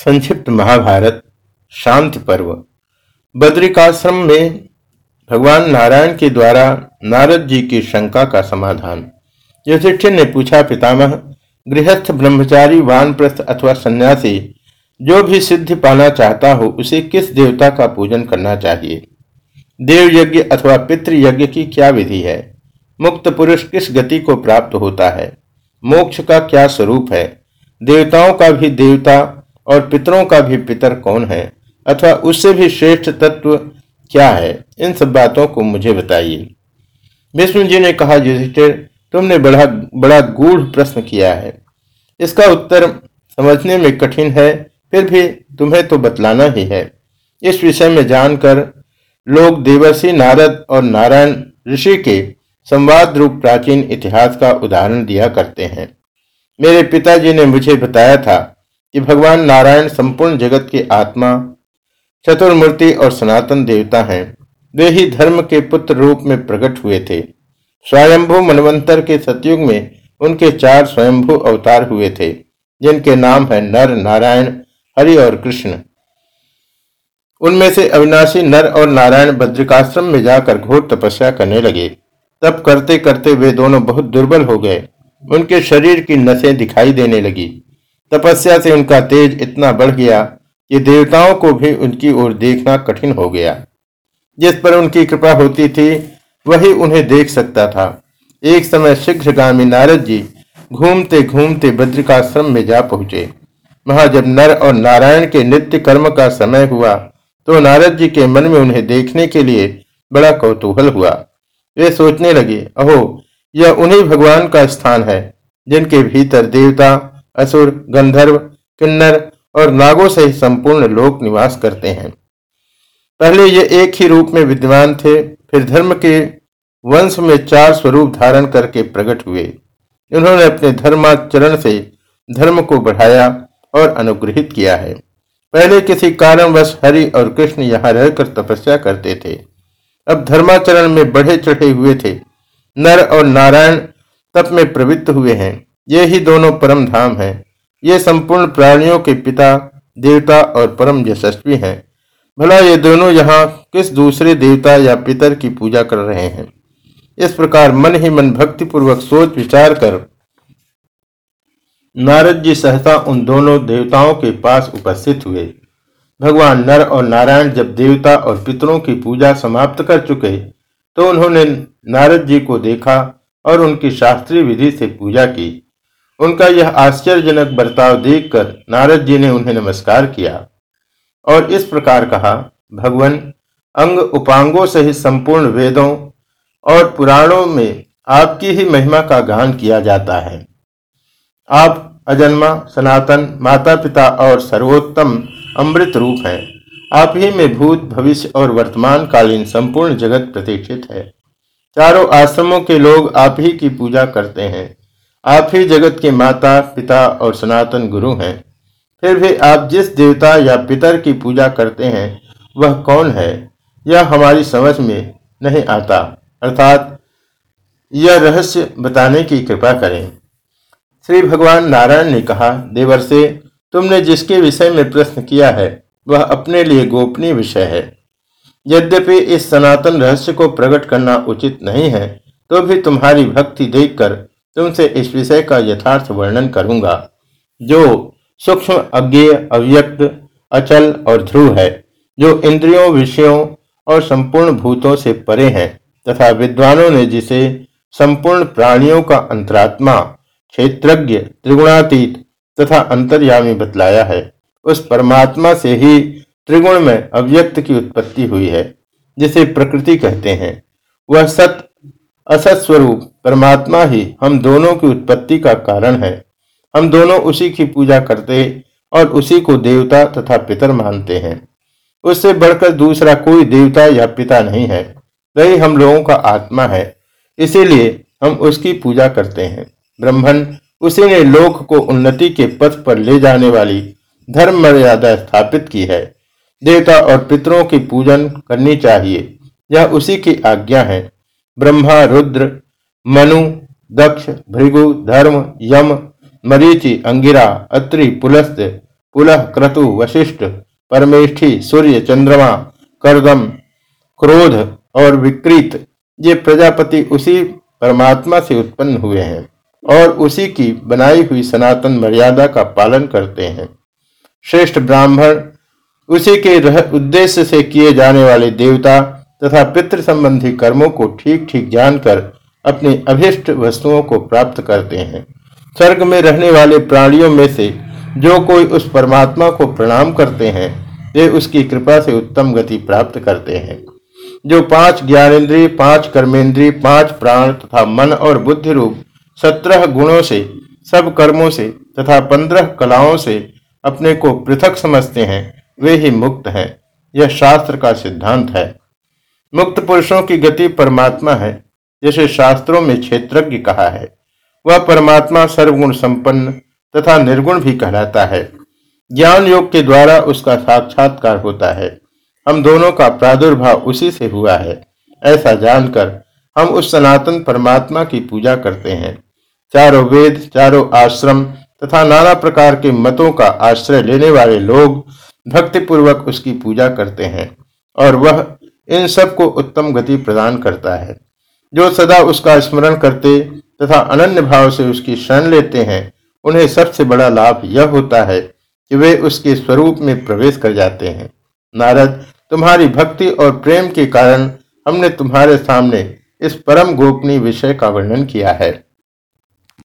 संक्षिप्त महाभारत, शांति पर्व। बद्रिकाश्रम में भगवान नारायण के द्वारा नारद जी की शंका का समाधान। युधिष्ठिर ने पूछा, पितामह, गृहस्थ ब्रह्मचारी, वानप्रस्थ अथवा सन्यासी, जो भी सिद्धि पाना चाहता हो, उसे किस देवता का पूजन करना चाहिए? देव यज्ञ अथवा पितृ यज्ञ की क्या विधि है? मुक्त पुरुष किस गति को प्राप्त होता है? मोक्ष का क्या स्वरूप है? देवताओं का भी देवता और पितरों का भी पितर कौन है? अथवा उससे भी श्रेष्ठ तत्व क्या है? इन सब बातों को मुझे बताइए। विष्णु जी ने कहा, युधिष्ठिर, तुमने बड़ा बड़ा गूढ़ प्रश्न किया है। इसका उत्तर समझने में कठिन है, फिर भी तुम्हें तो बतलाना ही है। इस विषय में जानकर लोग देवर्षि नारद और नारायण ऋषि के संवाद रूप प्राचीन इतिहास का उदाहरण दिया करते हैं। मेरे पिताजी ने मुझे बताया था कि भगवान नारायण संपूर्ण जगत के आत्मा, चतुर्मूर्ति और सनातन देवता हैं। वे ही धर्म के पुत्र रूप में प्रकट हुए थे। स्वयंभू मनवंतर के सतयुग में उनके चार स्वयंभू अवतार हुए थे, जिनके नाम है नर, नारायण, हरि और कृष्ण। उनमें से अविनाशी नर और नारायण बद्रिकाश्रम में जाकर घोर तपस्या करने लगे। तब करते करते वे दोनों बहुत दुर्बल हो गए। उनके शरीर की नसें दिखाई देने लगी। तपस्या से उनका तेज इतना बढ़ गया कि देवताओं को भी उनकी ओर देखना कठिन हो गया। जिस पर उनकी कृपा होती थी, वही उन्हें देख सकता था। एक समय शीघ्रगामी नारद जी घूमते घूमते बद्रिकाश्रम में जा पहुँचे। वहाँ जब नर और नारायण के नित्य कर्म का समय हुआ तो नारद जी के मन में उन्हें देखने के लिए बड़ा कौतूहल हुआ। वे सोचने लगे, अहो, यह उन्हीं भगवान का स्थान है, जिनके भीतर देवता असुर, गंधर्व, किन्नर और नागों सहित संपूर्ण लोक निवास करते हैं। पहले ये एक ही रूप में विद्यमान थे, फिर धर्म के वंश में चार स्वरूप धारण करके प्रकट हुए। उन्होंने अपने धर्माचरण से धर्म को बढ़ाया और अनुग्रहित किया है। पहले किसी कारणवश हरि और कृष्ण यहाँ रहकर तपस्या करते थे। अब धर्माचरण में बढ़े चढ़े हुए थे। नर और नारायण तप में प्रवृत्त हुए हैं। ये ही दोनों परम धाम हैं। ये संपूर्ण प्राणियों के पिता, देवता और परम यशस्वी हैं। भला ये दोनों यहाँ किस दूसरे देवता या पितर की पूजा कर रहे हैं? इस प्रकार मन ही मन भक्ति पूर्वक सोच विचार कर नारद जी सहसा उन दोनों देवताओं के पास उपस्थित हुए। भगवान नर और नारायण जब देवता और पितरों की पूजा समाप्त कर चुके तो उन्होंने नारद जी को देखा और उनकी शास्त्रीय विधि से पूजा की। उनका यह आश्चर्यजनक बर्ताव देखकर नारद जी ने उन्हें नमस्कार किया और इस प्रकार कहा, भगवान, अंग उपांगों सहित संपूर्ण वेदों और पुराणों में आपकी ही महिमा का गान किया जाता है। आप अजन्मा, सनातन माता पिता और सर्वोत्तम अमृत रूप हैं। आप ही में भूत, भविष्य और वर्तमान कालीन संपूर्ण जगत प्रतिष्ठित है। चारों आश्रमों के लोग आप ही की पूजा करते हैं। आप ही जगत के माता, पिता और सनातन गुरु हैं। फिर भी आप जिस देवता या पितर की पूजा करते हैं, वह कौन है? यह हमारी समझ में नहीं आता। अर्थात, यह रहस्य बताने की कृपा करें। श्री भगवान नारायण ने कहा देवर से तुमने जिसके विषय में प्रश्न किया है, वह अपने लिए गोपनीय विषय है। यद्यपि इस सनातन रहस्य को प्रकट करना उचित नहीं है तो भी तुम्हारी भक्ति देखकर तुमसे इस विषय का यथार्थ वर्णन करूँगा। जो सूक्ष्म, अज्ञेय, अव्यक्त, अचल और ध्रुव है, जो इंद्रियों, विषयों और संपूर्ण भूतों से परे है, तथा विद्वानों ने जिसे संपूर्ण प्राणियों का अंतरात्मा, क्षेत्रज्ञ, त्रिगुणातीत तथा अंतर्यामी बतलाया है, उस परमात्मा से ही त्रिगुण में अव्यक्त की उत्पत्ति हुई है, जिसे प्रकृति कहते हैं। वह सत असत स्वरूप परमात्मा ही हम दोनों की उत्पत्ति का कारण है। हम दोनों उसी की पूजा करते और उसी को देवता तथा पितर मानते हैं। उससे बढ़कर दूसरा कोई देवता या पिता नहीं है। वही हम लोगों का आत्मा है। इसीलिए हम उसकी पूजा करते हैं। ब्रह्मन, उसी ने लोक को उन्नति के पथ पर ले जाने वाली धर्म मर्यादा स्थापित की है। देवता और पितरों की पूजन करनी चाहिए। यह उसी की आज्ञा है। ब्रह्मा, रुद्र, मनु, दक्ष, भृगु, धर्म, यम, मरीचि, अंगिरा, अत्रि, पुलस्त पुलह क्रतु, वशिष्ठ, परमेष्ठी, सूर्य, चंद्रमा करदम क्रोध और विकृत, ये प्रजापति उसी परमात्मा से उत्पन्न हुए हैं और उसी की बनाई हुई सनातन मर्यादा का पालन करते हैं। श्रेष्ठ ब्राह्मण, उसी के रह उद्देश्य से किए जाने वाले देवता तथा पितृ संबंधी कर्मों को ठीक ठीक जानकर अपनी अभिष्ट वस्तुओं को प्राप्त करते हैं। स्वर्ग में रहने वाले प्राणियों में से जो कोई उस परमात्मा को प्रणाम करते हैं, वे उसकी कृपा से उत्तम गति प्राप्त करते हैं। जो पाँच ज्ञानेन्द्रिय, पाँच कर्मेंद्रिय, पाँच प्राण तथा मन और बुद्धि रूप सत्रह गुणों से, सब कर्मों से तथा पंद्रह कलाओं से अपने को पृथक समझते हैं, वे ही मुक्त हैं। यह शास्त्र का सिद्धांत है। मुक्त पुरुषों की गति परमात्मा है, जैसे शास्त्रों में क्षेत्रज्ञ कहा है। वह परमात्मा सर्वगुण संपन्न तथा निर्गुण भी कहलाता है। ज्ञान योग के द्वारा उसका साक्षात्कार होता है। हम दोनों का प्रादुर्भाव उसी से हुआ है। ऐसा जानकर हम उस सनातन परमात्मा की पूजा करते हैं। चारों वेद, चारों आश्रम तथा नाना प्रकार के मतों का आश्रय लेने वाले लोग भक्तिपूर्वक उसकी पूजा करते हैं और वह इन सबको उत्तम गति प्रदान करता है। जो सदा उसका स्मरण करते तथा अनन्य भाव से उसकी शरण लेते हैं, उन्हें सबसे बड़ा लाभ यह होता है कि वे उसके स्वरूप में प्रवेश कर जाते हैं। नारद, तुम्हारी भक्ति और प्रेम के कारण हमने तुम्हारे सामने इस परम गोपनीय विषय का वर्णन किया है।